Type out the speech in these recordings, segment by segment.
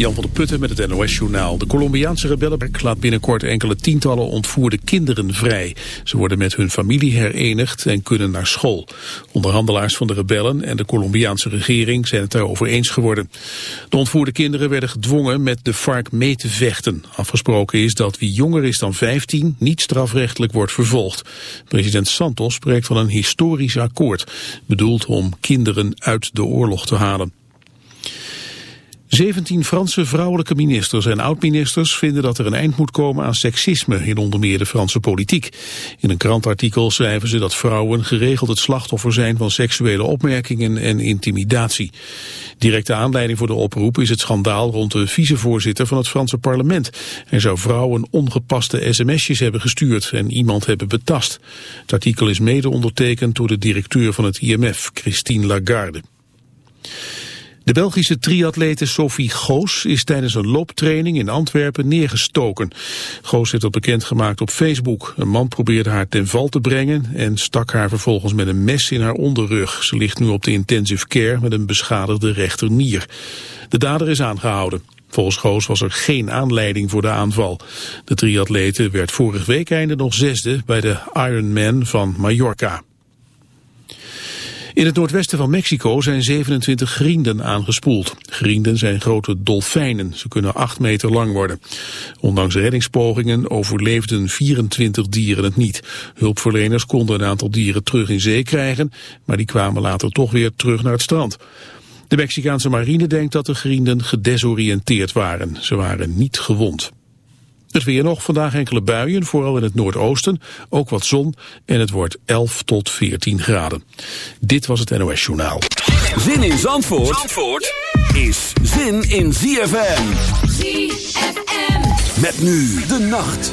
Jan van der Putten met het NOS-journaal. De Colombiaanse rebellenwerk laat binnenkort enkele tientallen ontvoerde kinderen vrij. Ze worden met hun familie herenigd en kunnen naar school. Onderhandelaars van de rebellen en de Colombiaanse regering zijn het daarover eens geworden. De ontvoerde kinderen werden gedwongen met de FARC mee te vechten. Afgesproken is dat wie jonger is dan 15 niet strafrechtelijk wordt vervolgd. President Santos spreekt van een historisch akkoord, bedoeld om kinderen uit de oorlog te halen. 17 Franse vrouwelijke ministers en oud-ministers vinden dat er een eind moet komen aan seksisme in onder meer de Franse politiek. In een krantartikel schrijven ze dat vrouwen geregeld het slachtoffer zijn van seksuele opmerkingen en intimidatie. Directe aanleiding voor de oproep is het schandaal rond de vicevoorzitter van het Franse parlement. Hij zou vrouwen ongepaste sms'jes hebben gestuurd en iemand hebben betast. Het artikel is mede ondertekend door de directeur van het IMF, Christine Lagarde. De Belgische triatlete Sophie Goos is tijdens een looptraining in Antwerpen neergestoken. Goos heeft dat bekendgemaakt op Facebook. Een man probeerde haar ten val te brengen en stak haar vervolgens met een mes in haar onderrug. Ze ligt nu op de intensive care met een beschadigde rechternier. De dader is aangehouden. Volgens Goos was er geen aanleiding voor de aanval. De triatlete werd vorig week einde nog zesde bij de Ironman van Mallorca. In het noordwesten van Mexico zijn 27 grienden aangespoeld. Grienden zijn grote dolfijnen. Ze kunnen 8 meter lang worden. Ondanks reddingspogingen overleefden 24 dieren het niet. Hulpverleners konden een aantal dieren terug in zee krijgen, maar die kwamen later toch weer terug naar het strand. De Mexicaanse marine denkt dat de grienden gedesoriënteerd waren. Ze waren niet gewond. Het weer nog, vandaag enkele buien, vooral in het noordoosten. Ook wat zon en het wordt 11 tot 14 graden. Dit was het NOS Journaal. Zin in Zandvoort, Zandvoort is zin in ZFM. ZFM. Met nu de nacht.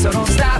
so don't stop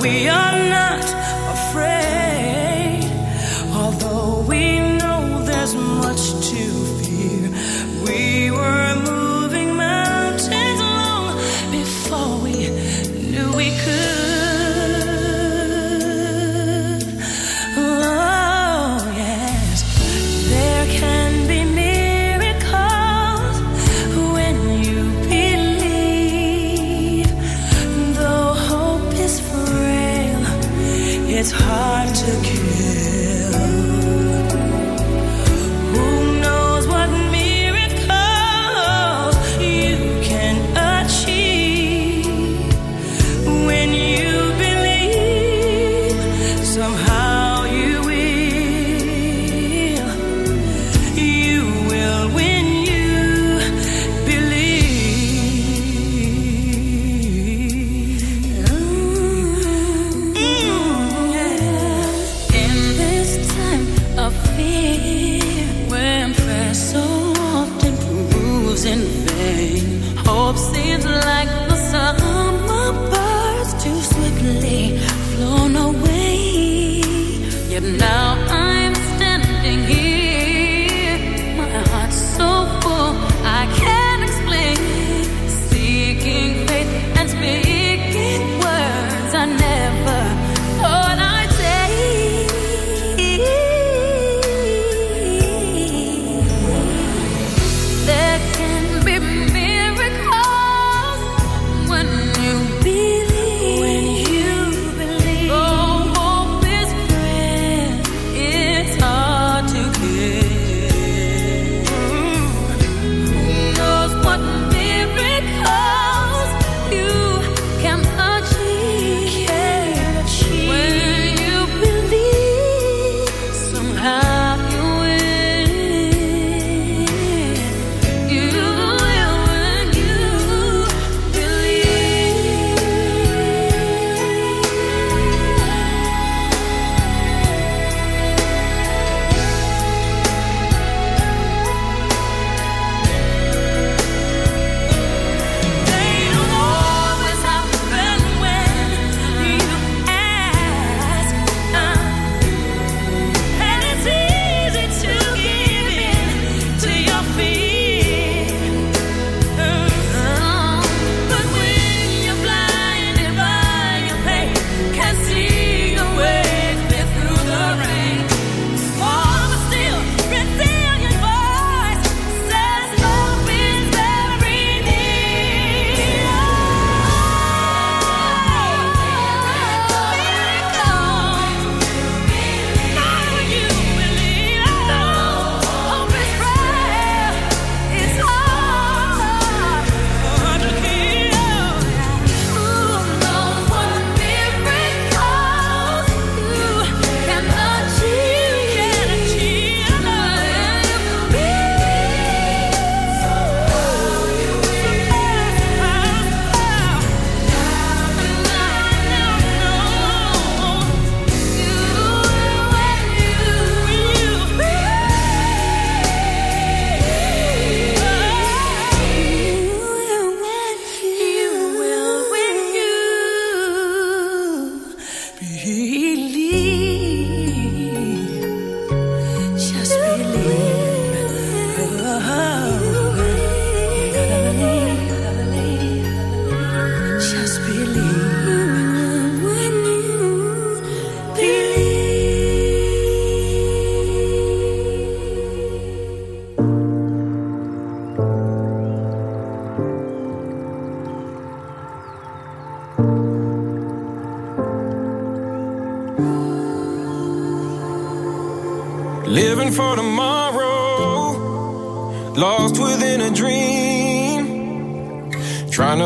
We are not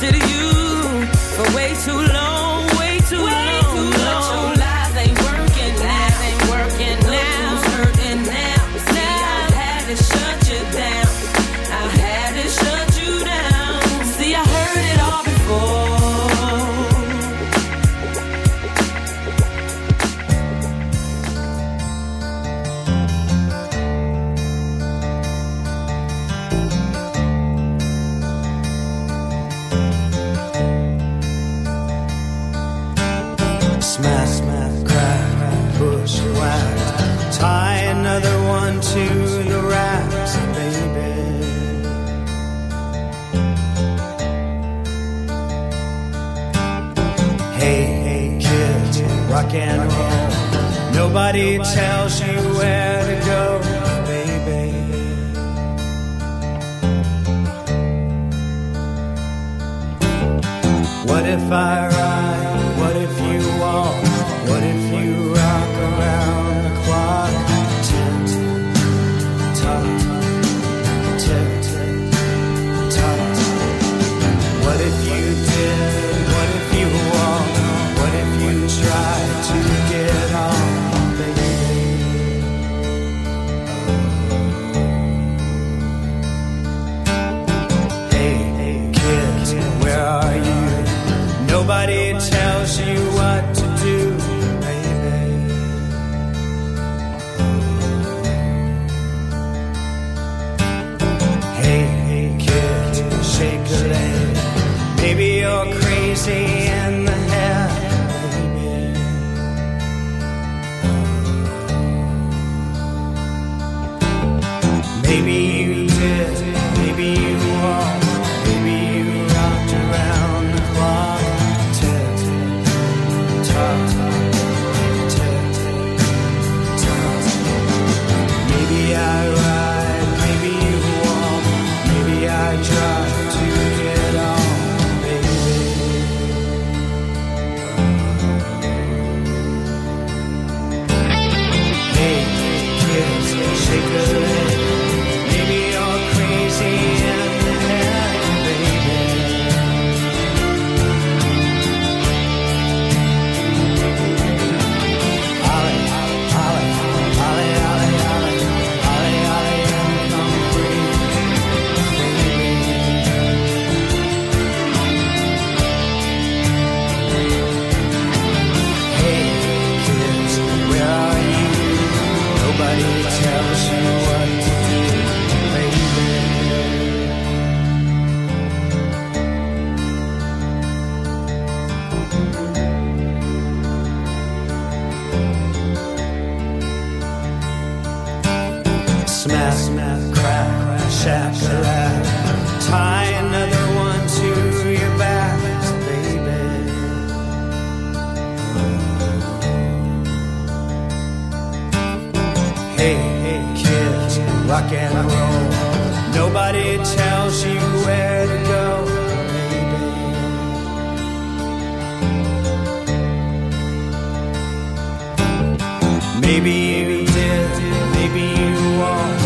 to you. Maybe you're crazy and rock and roll. Nobody tells you where to go, baby. Maybe you did, maybe you won't.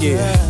Yeah.